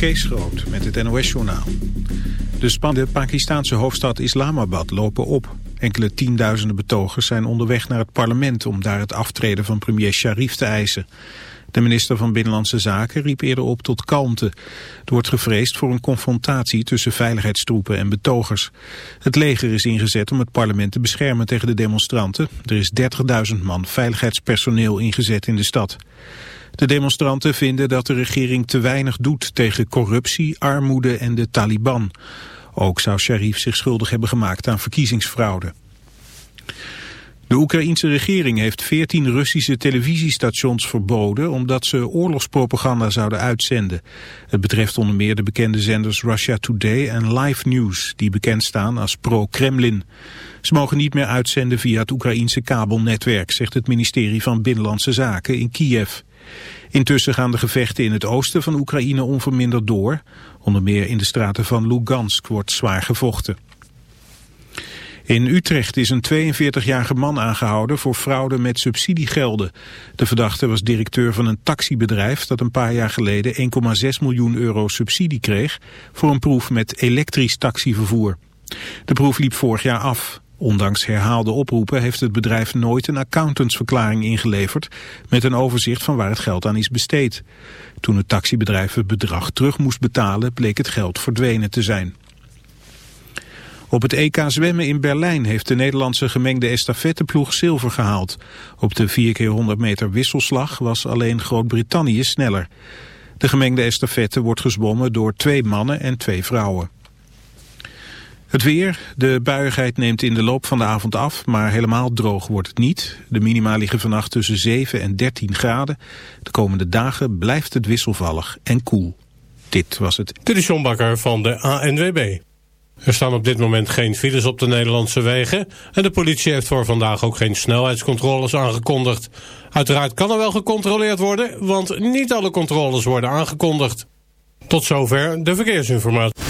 Kees Groot met het NOS-journaal. De spannende Pakistanse hoofdstad Islamabad lopen op. Enkele tienduizenden betogers zijn onderweg naar het parlement... om daar het aftreden van premier Sharif te eisen. De minister van Binnenlandse Zaken riep eerder op tot kalmte. Er wordt gevreesd voor een confrontatie tussen veiligheidstroepen en betogers. Het leger is ingezet om het parlement te beschermen tegen de demonstranten. Er is 30.000 man veiligheidspersoneel ingezet in de stad. De demonstranten vinden dat de regering te weinig doet tegen corruptie, armoede en de Taliban. Ook zou Sharif zich schuldig hebben gemaakt aan verkiezingsfraude. De Oekraïense regering heeft 14 Russische televisiestations verboden omdat ze oorlogspropaganda zouden uitzenden. Het betreft onder meer de bekende zenders Russia Today en Live News, die bekend staan als pro-Kremlin. Ze mogen niet meer uitzenden via het Oekraïense kabelnetwerk, zegt het ministerie van Binnenlandse Zaken in Kiev. Intussen gaan de gevechten in het oosten van Oekraïne onverminderd door. Onder meer in de straten van Lugansk wordt zwaar gevochten. In Utrecht is een 42-jarige man aangehouden voor fraude met subsidiegelden. De verdachte was directeur van een taxibedrijf dat een paar jaar geleden 1,6 miljoen euro subsidie kreeg voor een proef met elektrisch taxivervoer. De proef liep vorig jaar af. Ondanks herhaalde oproepen heeft het bedrijf nooit een accountantsverklaring ingeleverd met een overzicht van waar het geld aan is besteed. Toen het taxibedrijf het bedrag terug moest betalen bleek het geld verdwenen te zijn. Op het EK zwemmen in Berlijn heeft de Nederlandse gemengde estafetteploeg zilver gehaald. Op de 4x100 meter wisselslag was alleen Groot-Brittannië sneller. De gemengde estafette wordt gezwommen door twee mannen en twee vrouwen. Het weer, de buiigheid neemt in de loop van de avond af, maar helemaal droog wordt het niet. De minima liggen vannacht tussen 7 en 13 graden. De komende dagen blijft het wisselvallig en koel. Dit was het. Dit is John Bakker van de ANWB. Er staan op dit moment geen files op de Nederlandse wegen en de politie heeft voor vandaag ook geen snelheidscontroles aangekondigd. Uiteraard kan er wel gecontroleerd worden, want niet alle controles worden aangekondigd. Tot zover de verkeersinformatie.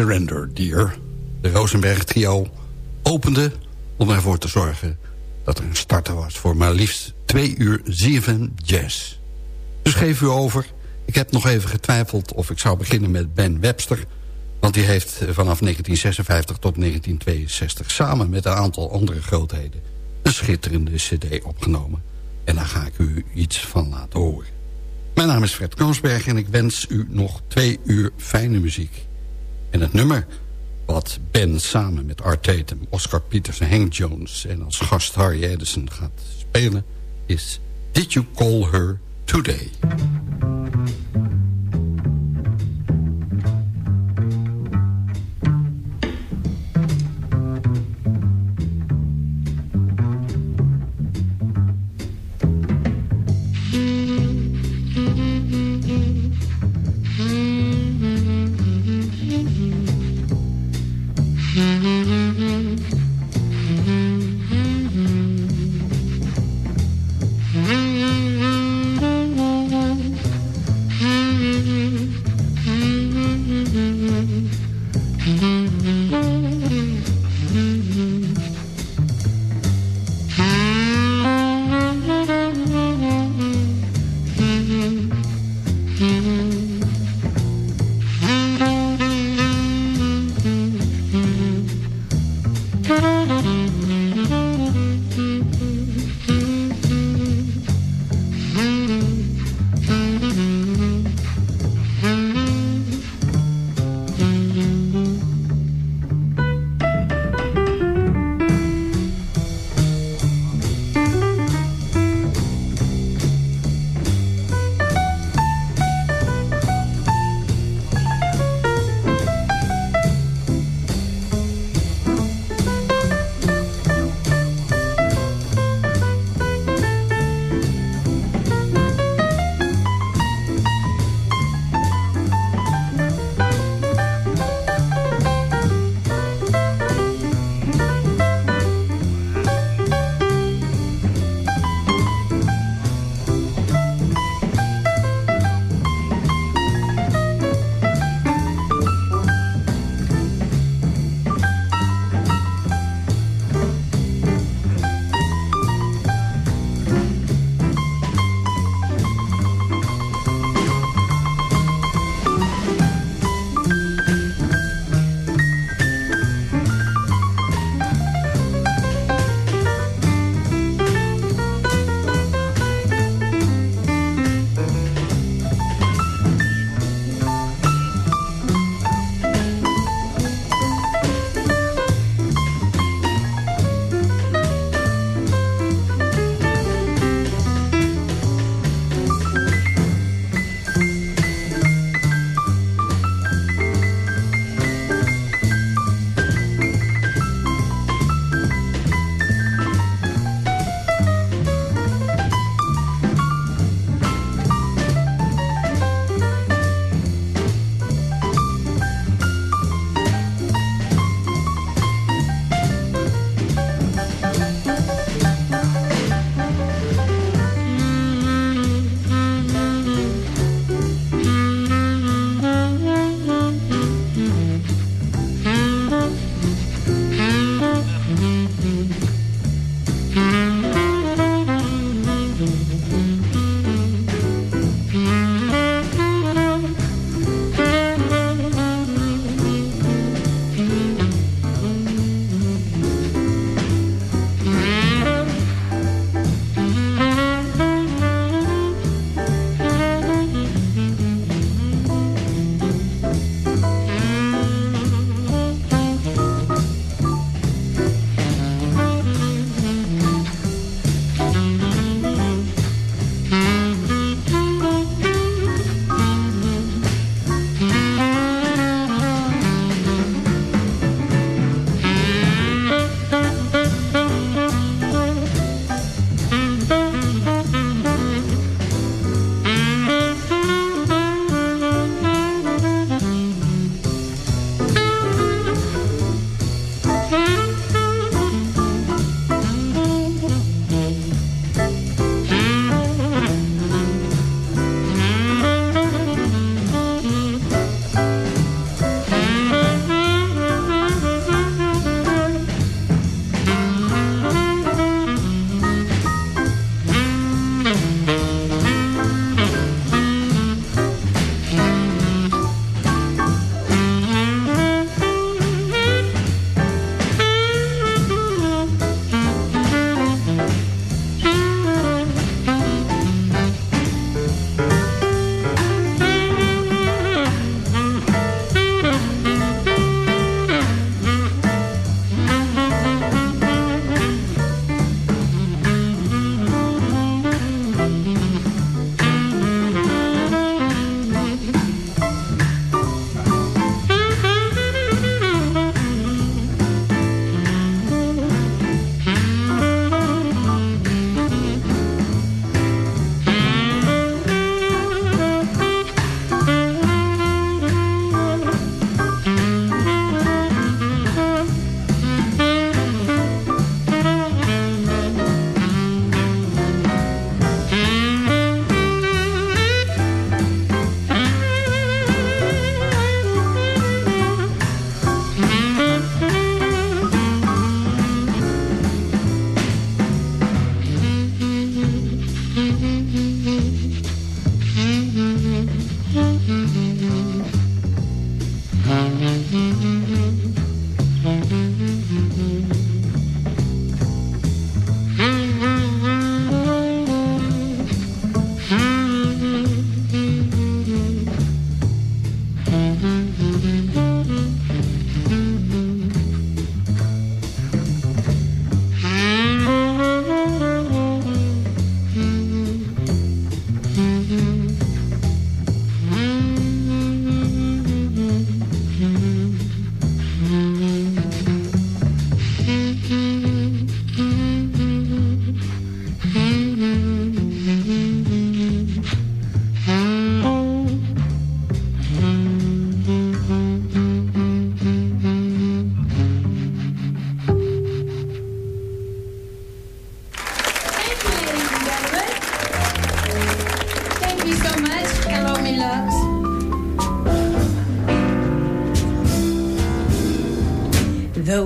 Surrender, Dear. De Rosenberg trio opende om ervoor te zorgen dat er een starter was voor maar liefst twee uur zeven jazz. Dus geef u over. Ik heb nog even getwijfeld of ik zou beginnen met Ben Webster... want die heeft vanaf 1956 tot 1962 samen met een aantal andere grootheden... een schitterende cd opgenomen. En daar ga ik u iets van laten horen. Mijn naam is Fred Koonsberg en ik wens u nog twee uur fijne muziek. En het nummer wat Ben samen met Art Oscar Peters en Hank Jones... en als gast Harry Edison gaat spelen... is Did You Call Her Today?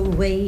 way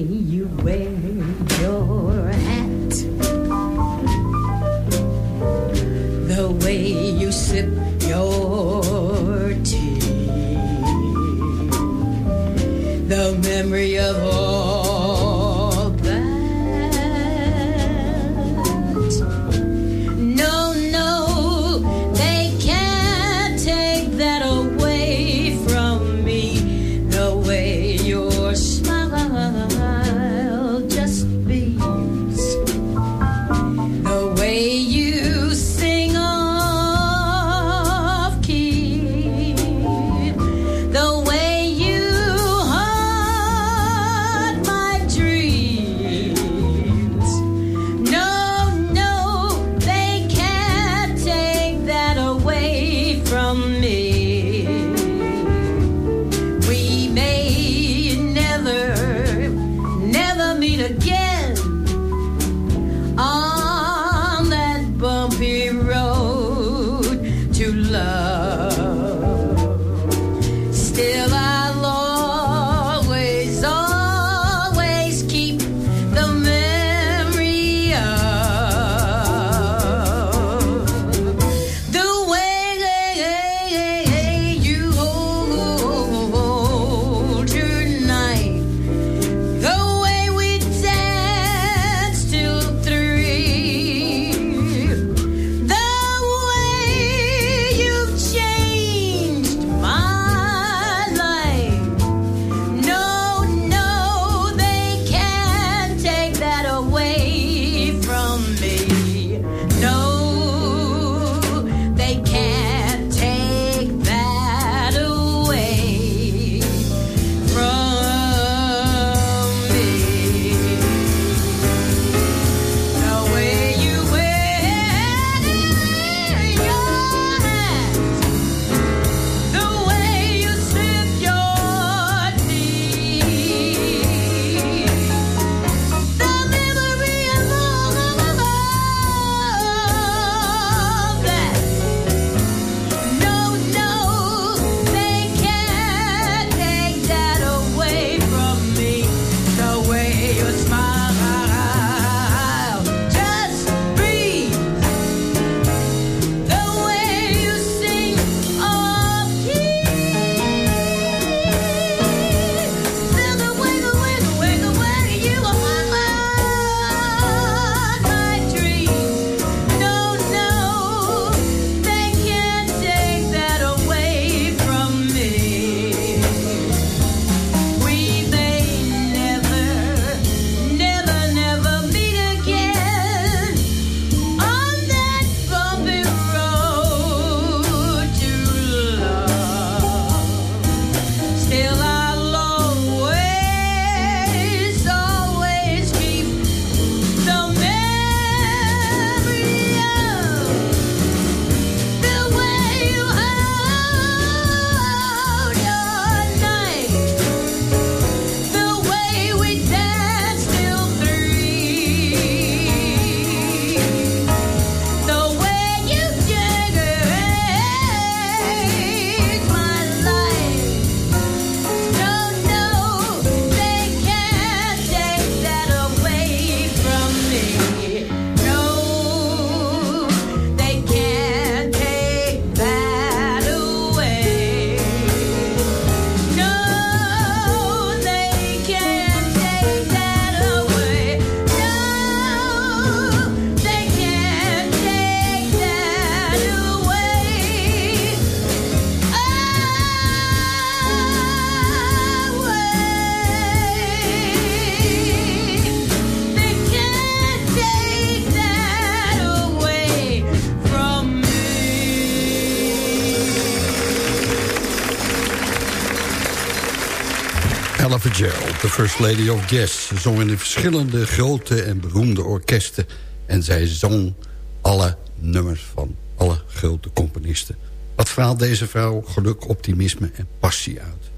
First Lady of Jazz. Ze zong in de verschillende grote en beroemde orkesten. En zij zong alle nummers van alle grote componisten. Wat verhaalt deze vrouw geluk, optimisme en passie uit.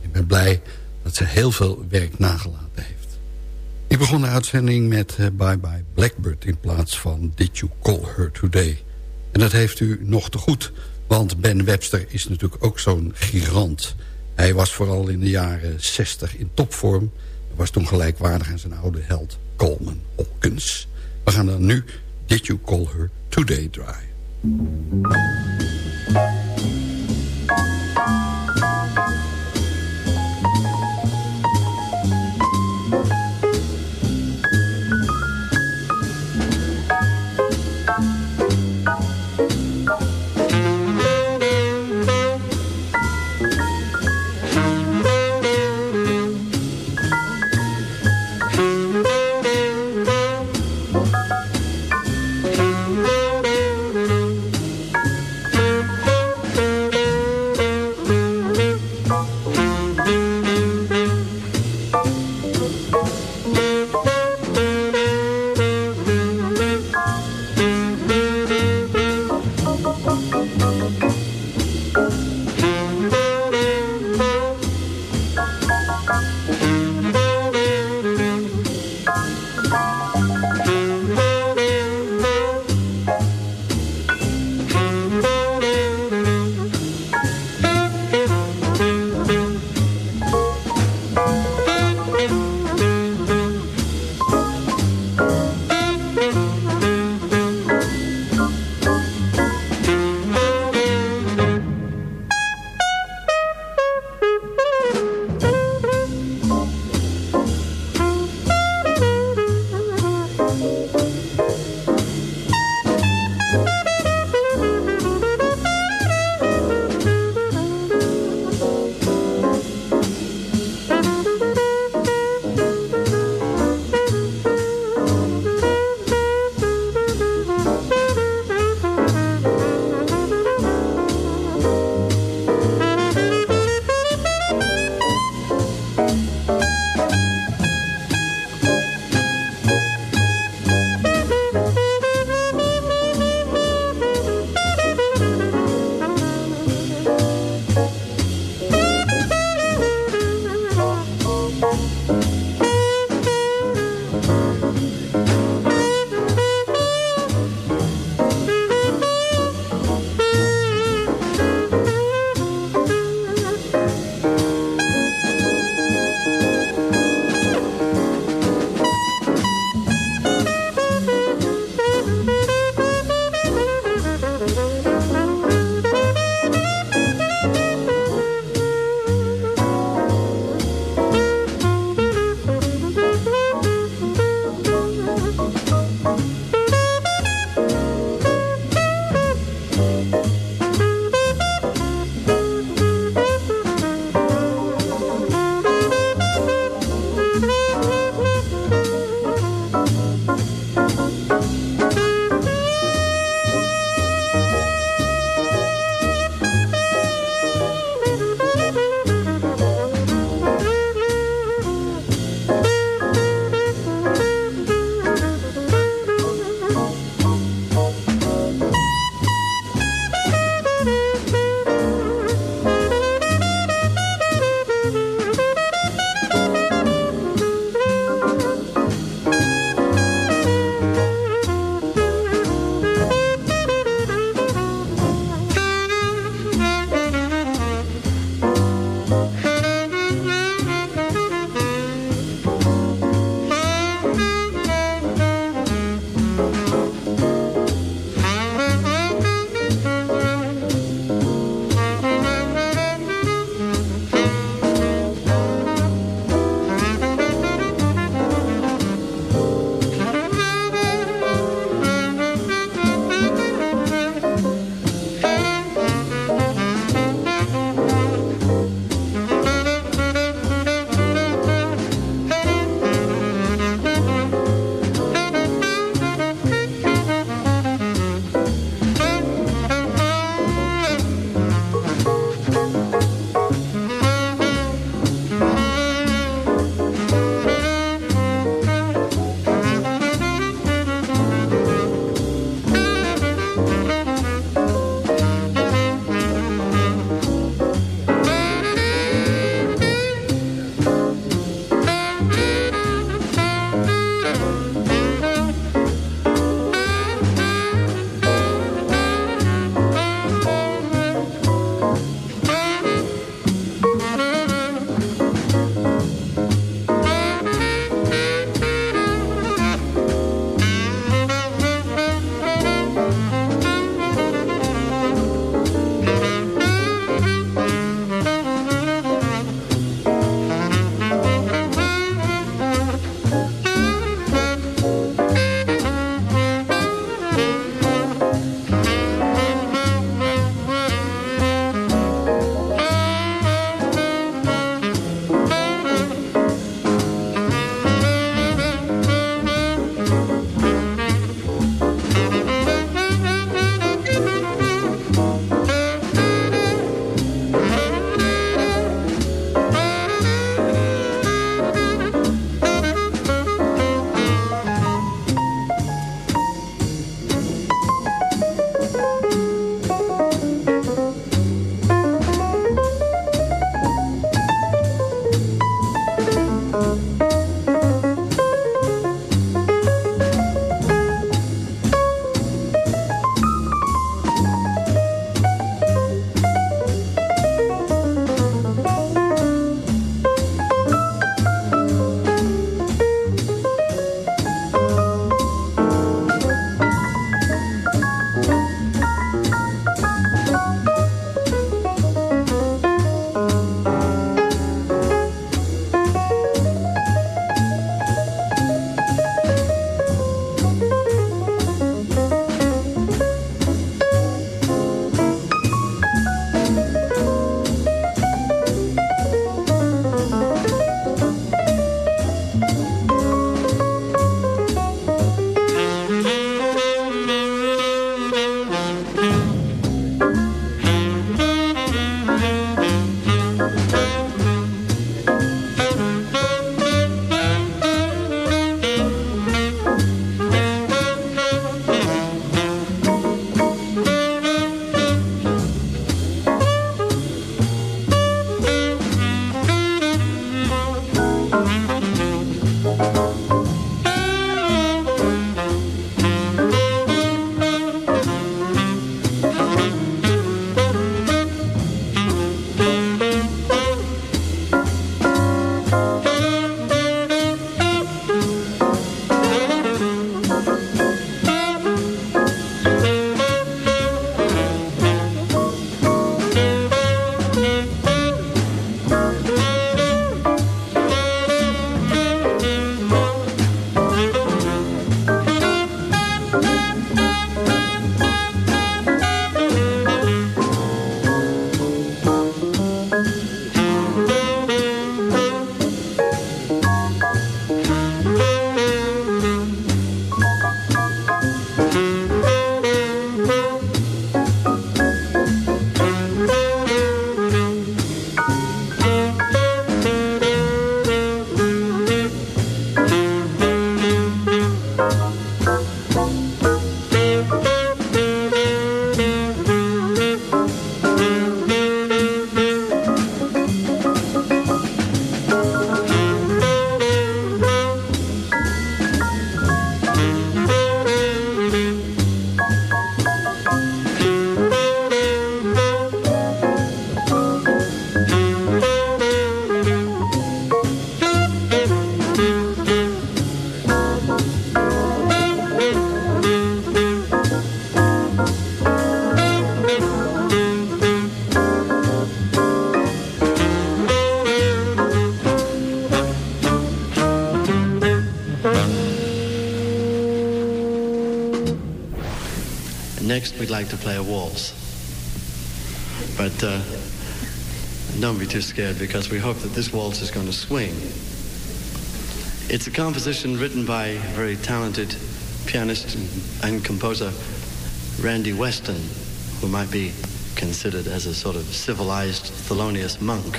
Ik ben blij dat ze heel veel werk nagelaten heeft. Ik begon de uitzending met eh, Bye Bye Blackbird... in plaats van Did You Call Her Today. En dat heeft u nog te goed, want Ben Webster is natuurlijk ook zo'n gigant... Hij was vooral in de jaren 60 in topvorm. Was toen gelijkwaardig aan zijn oude held Coleman Hawkins. We gaan dan nu Did You Call Her Today dry'. Play a waltz. But uh, don't be too scared because we hope that this waltz is going to swing. It's a composition written by a very talented pianist and composer, Randy Weston, who might be considered as a sort of civilized Thelonious monk.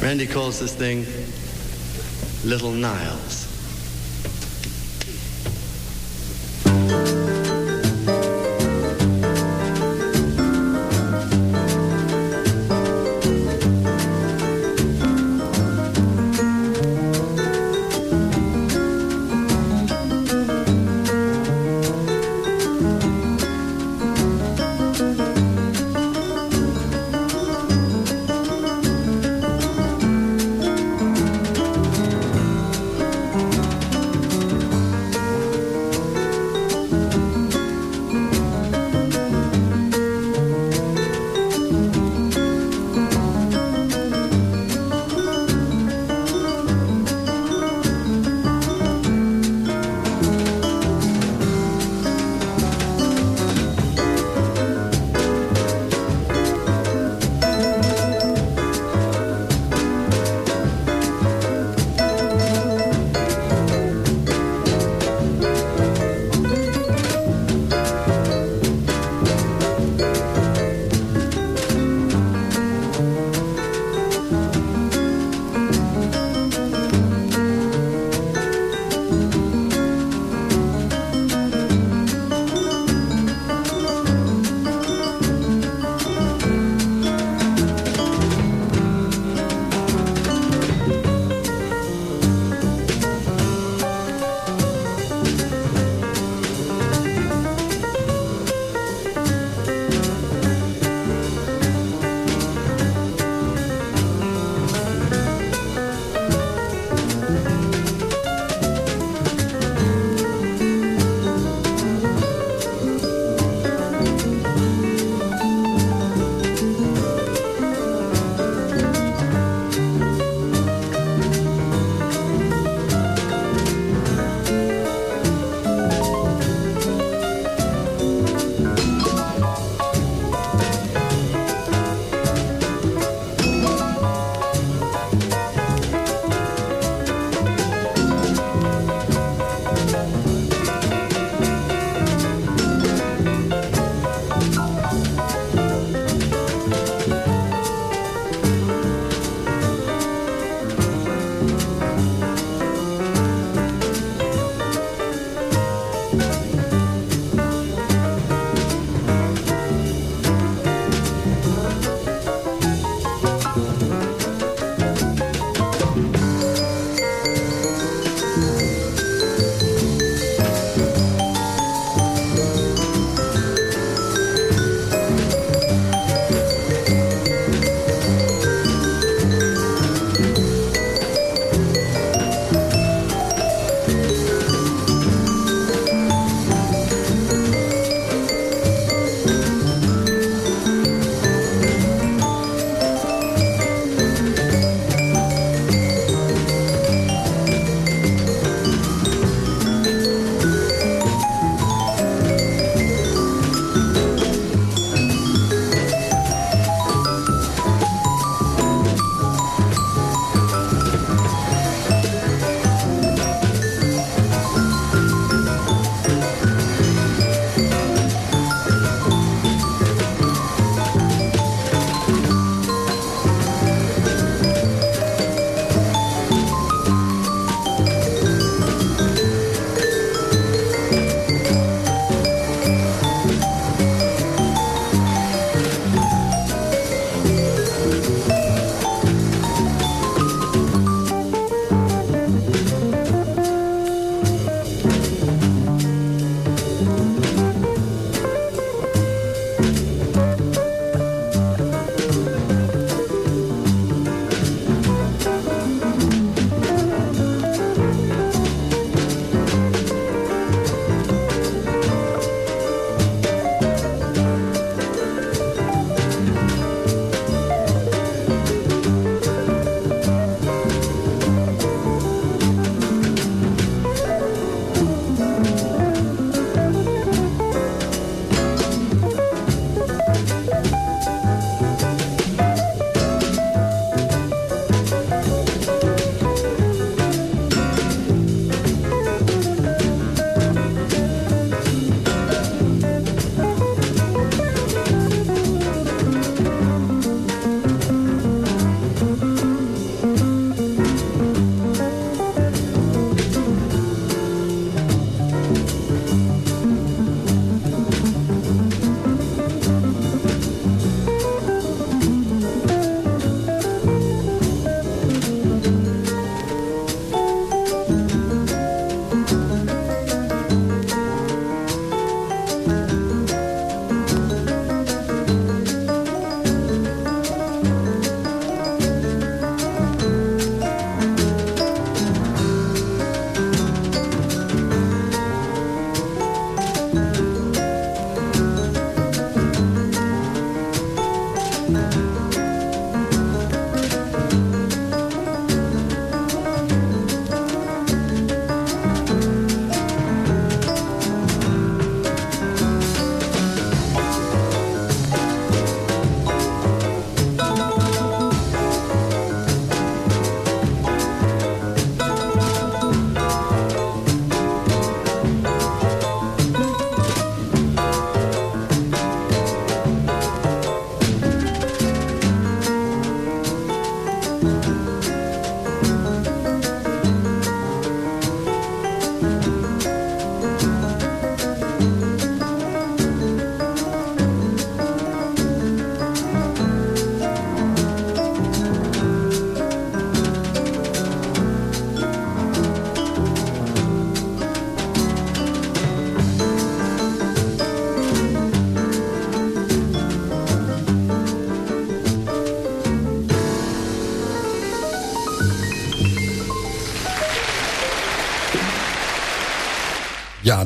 Randy calls this thing Little Niles.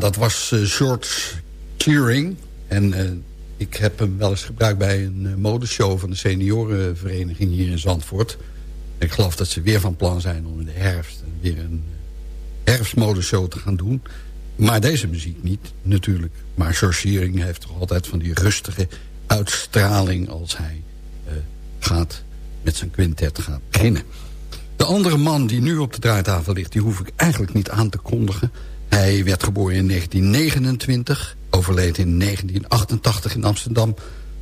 Dat was eh, George Shearing. En eh, ik heb hem wel eens gebruikt bij een eh, modeshow... van de seniorenvereniging hier in Zandvoort. Ik geloof dat ze weer van plan zijn om in de herfst... weer een herfstmodeshow te gaan doen. Maar deze muziek niet, natuurlijk. Maar George Shearing heeft toch altijd van die rustige uitstraling... als hij gaat met zijn quintet gaat beginnen. De andere man die nu op de draaitafel ligt... die hoef ik eigenlijk niet aan te kondigen. Hij werd geboren in 1929, overleed in 1988 in Amsterdam...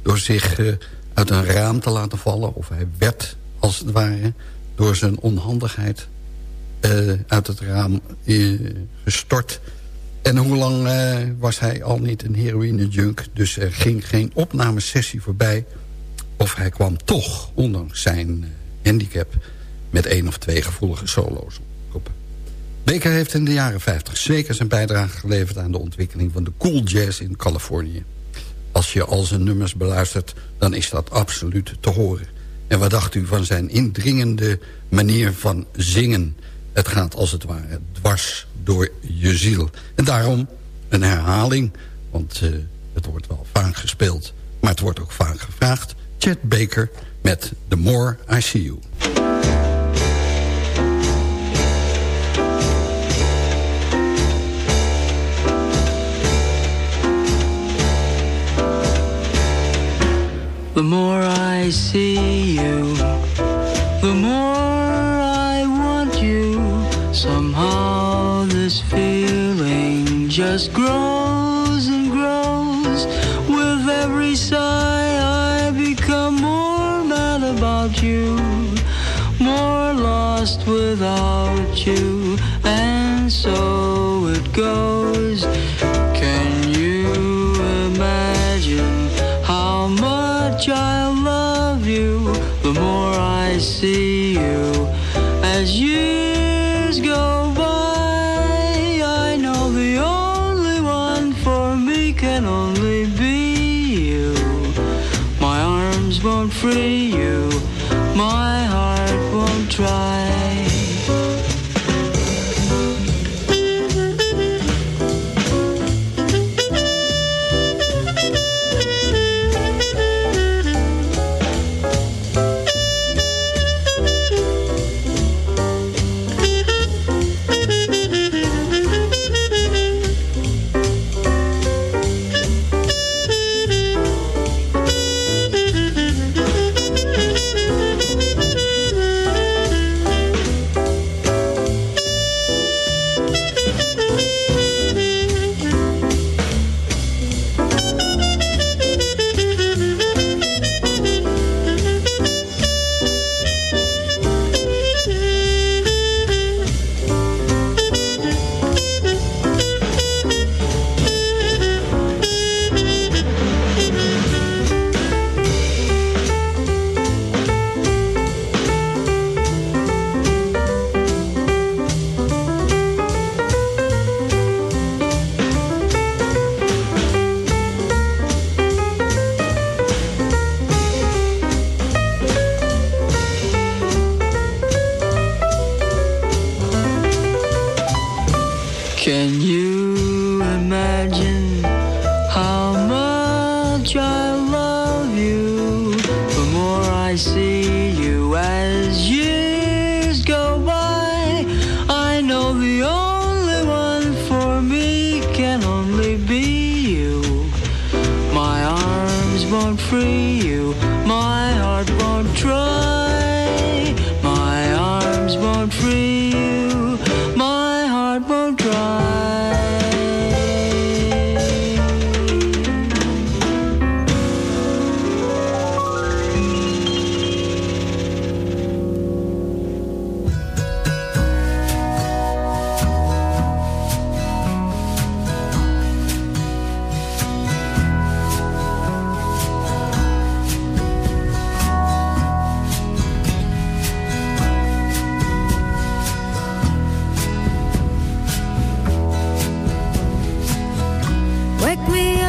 door zich uh, uit een raam te laten vallen. Of hij werd, als het ware, door zijn onhandigheid... Uh, uit het raam uh, gestort. En hoe lang was hij al niet een heroïne-junk? Dus er ging geen opnamesessie voorbij... of hij kwam toch, ondanks zijn handicap... met één of twee gevoelige solo's op. Baker heeft in de jaren 50 zeker zijn bijdrage geleverd... aan de ontwikkeling van de cool jazz in Californië. Als je al zijn nummers beluistert, dan is dat absoluut te horen. En wat dacht u van zijn indringende manier van zingen? Het gaat als het ware dwars door je ziel. En daarom een herhaling, want uh, het wordt wel vaak gespeeld... maar het wordt ook vaak gevraagd. Chet Baker met The More I See You. The more I see you, the more I want you. Somehow this feeling just grows and grows. With every sigh, I become more mad about you, more lost without you, and so it goes. child.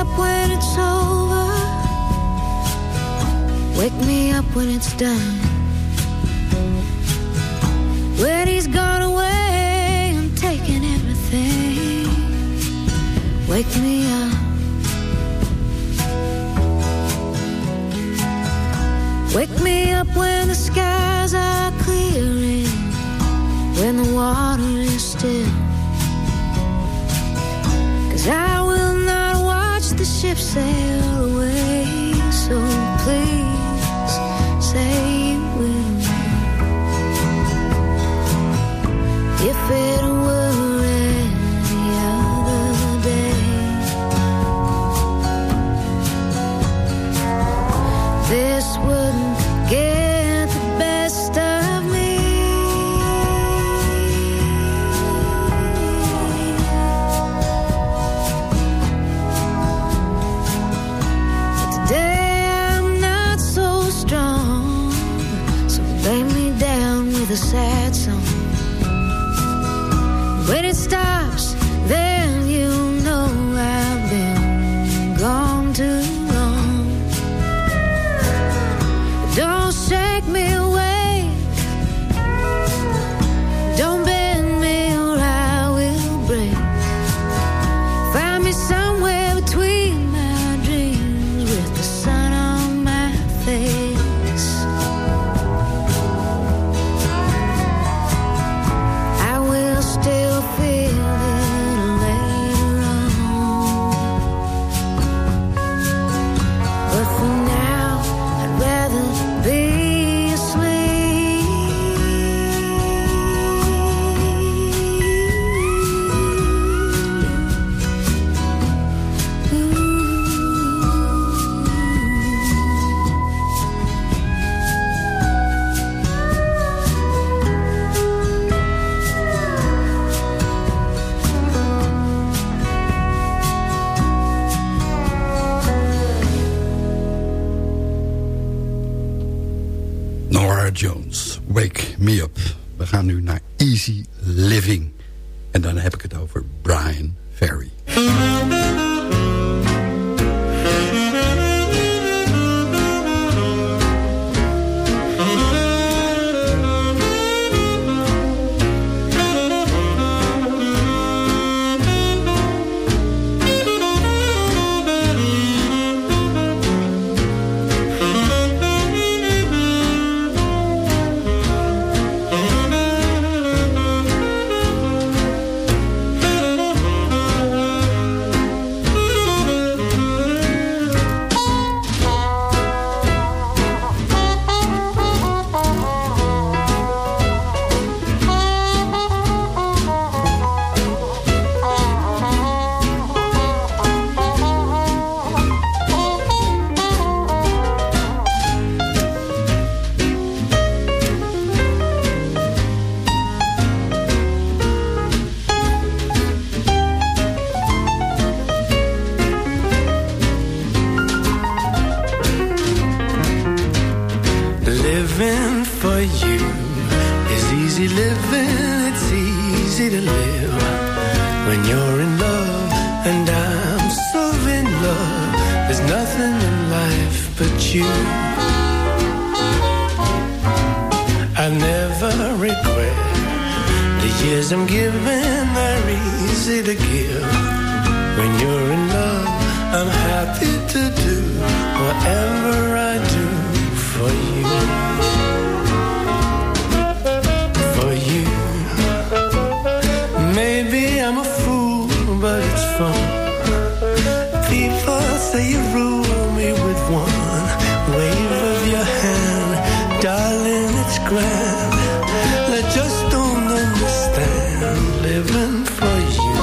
Up when it's over. Wake me up when it's done. When he's gone away, I'm taking everything. wake me up. Wake me up when the skies are clearing, when the water is still. Cause I will the ship sail away, so please say you will. If it when you're in love, and I'm so in love. There's nothing in life but you. I never regret the years I'm giving, they're easy to give. When you're in love, I'm happy to do whatever I do for you. For you. Maybe I'm a but. People say you rule me with one wave of your hand. Darling, it's grand. They just don't understand. Living for you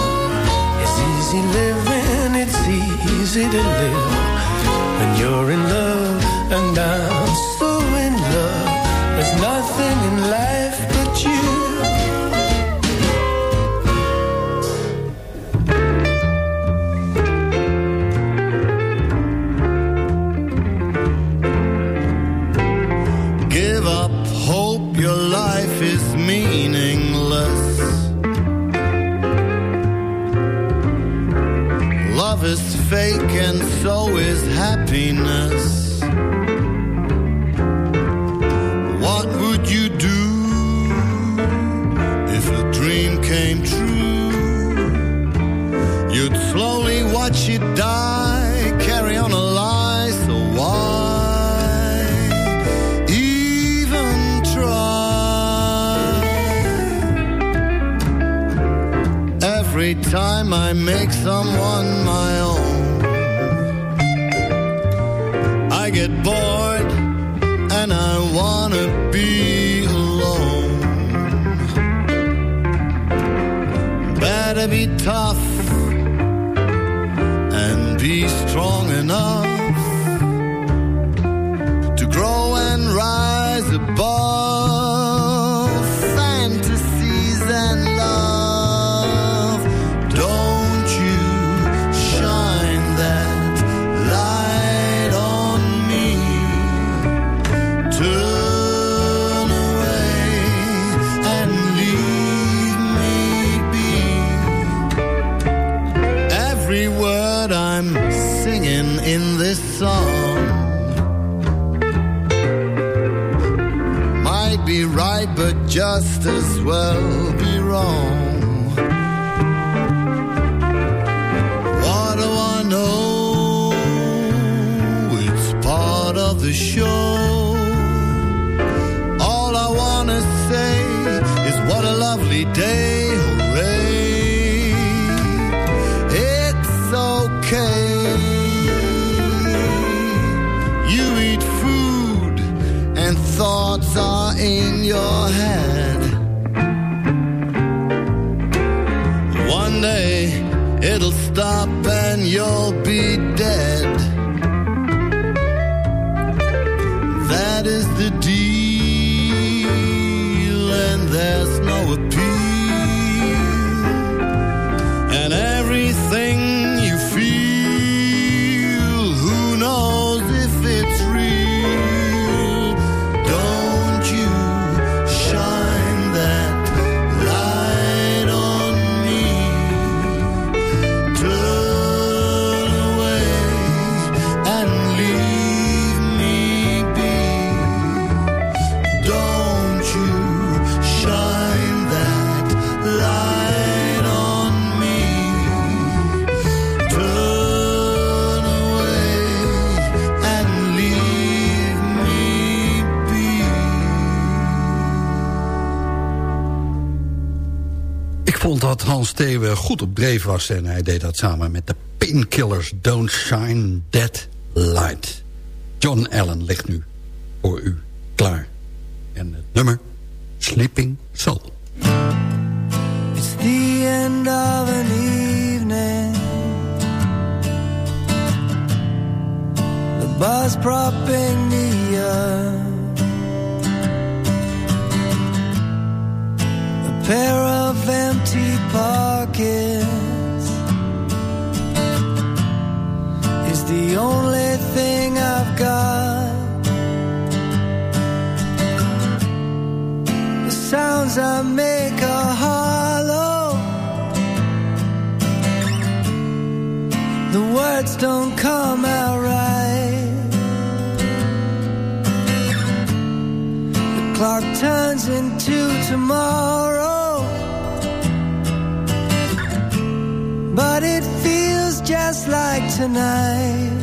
is easy living, it's easy to live when you're in love, emptiness. What would you do if a dream came true? You'd slowly watch it die, carry on a lie, so why even try? Every time I make someone my Better be tough and be strong enough just as well be wrong. What do I know? It's part of the show. All I wanna say is what a lovely day, Goed op dreef was... en hij deed dat samen met de Painkillers Don't Shine That Light. John Allen ligt nu voor u klaar. En het nummer Sleeping Soul. It's the end of an evening. The bus propping me up. A pair of empty pockets is the only thing I've got. The sounds I make are hollow. The words don't come out right. The clock turns into tomorrow. But it feels just like tonight.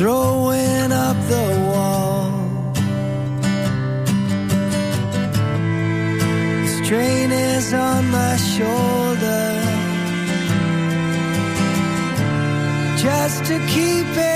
Throwing up the wall. This train is on my shoulder. Just to keep it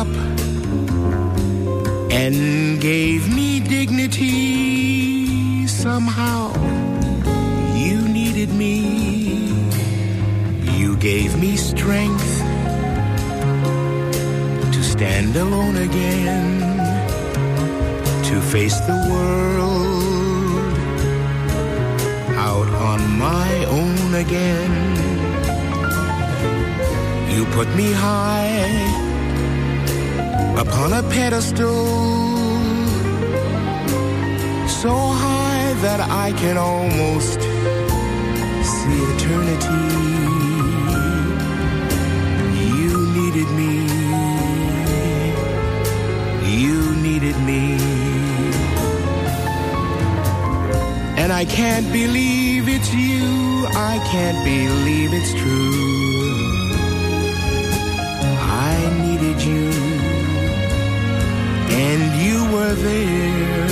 up and gave me dignity. Somehow you needed me. You gave me strength to stand alone again, to face the world out on my own again. You put me high upon a pedestal so high that I can almost see eternity. You needed me. You needed me. And I can't believe it's you. I can't believe it's true. I needed you and you were there.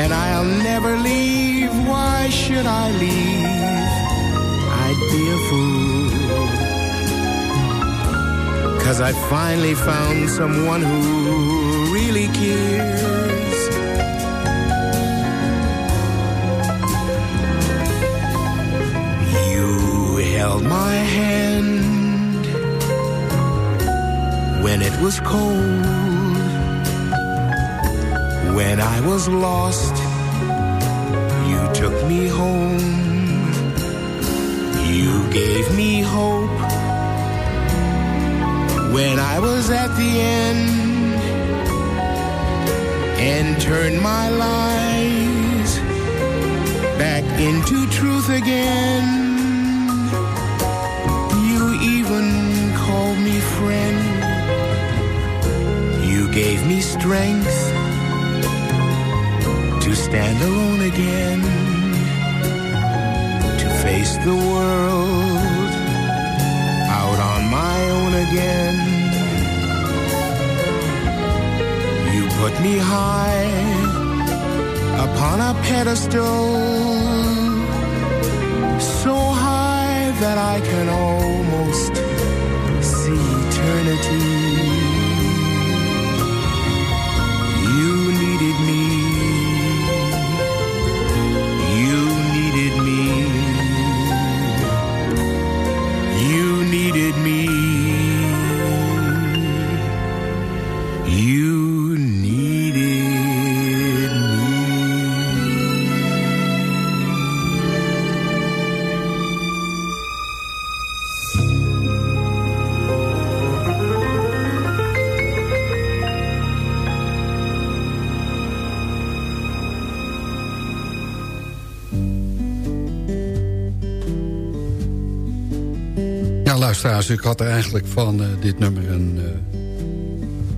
And I'll never leave. Why should I leave? I'd be a fool. Cause I finally found someone who really cares. You held my hand when it was cold, when I was lost, you took me home. You gave me hope when I was at the end and turned my lies back into truth again. Strength to stand alone again, to face the world out on my own again. You put me high upon a pedestal, luisteraars, ik had eigenlijk van eh, dit nummer eh,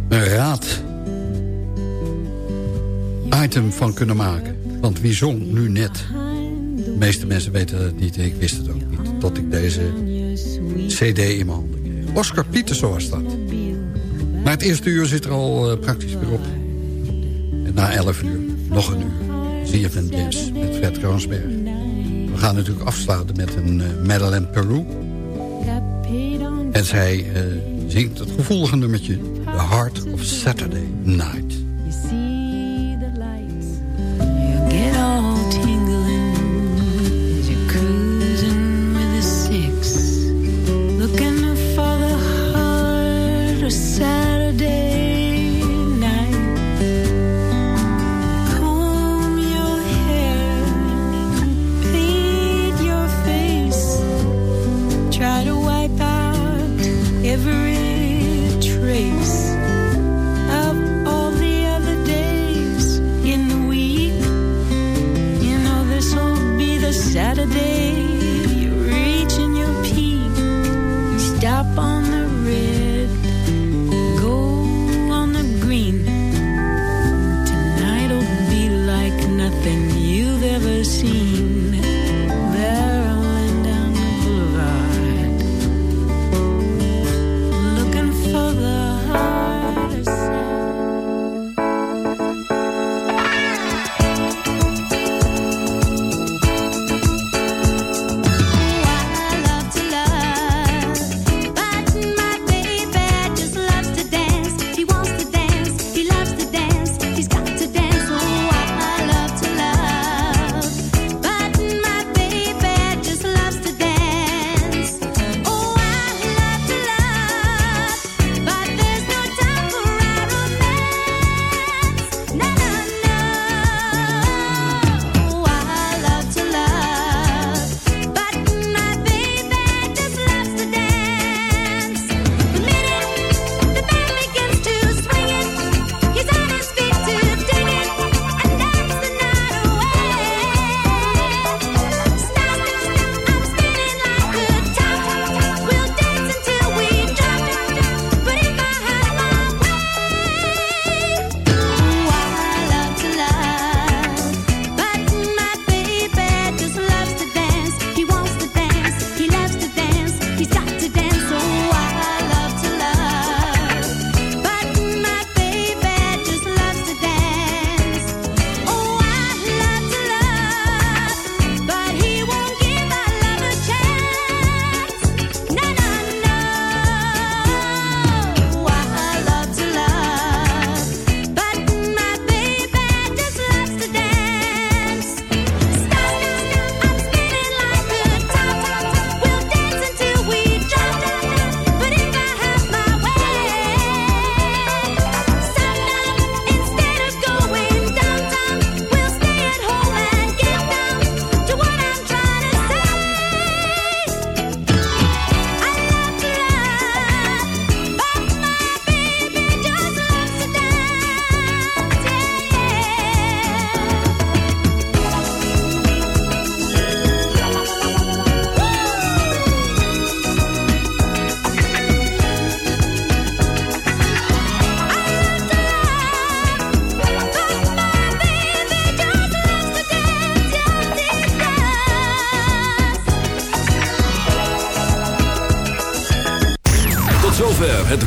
een, raad item van kunnen maken. Want wie zong nu net? De meeste mensen weten het niet, ik wist het ook niet. Tot ik deze cd in mijn handen kreeg. Oscar Pieter, was dat. Maar het eerste uur zit er al eh, praktisch weer op. En na 11 uur, nog een uur. ZFN Dance met Fred Kroonsberg. We gaan natuurlijk afsluiten met een Madeleine Peru. En zij eh, zingt het gevolgende met je: The Heart of Saturday Night.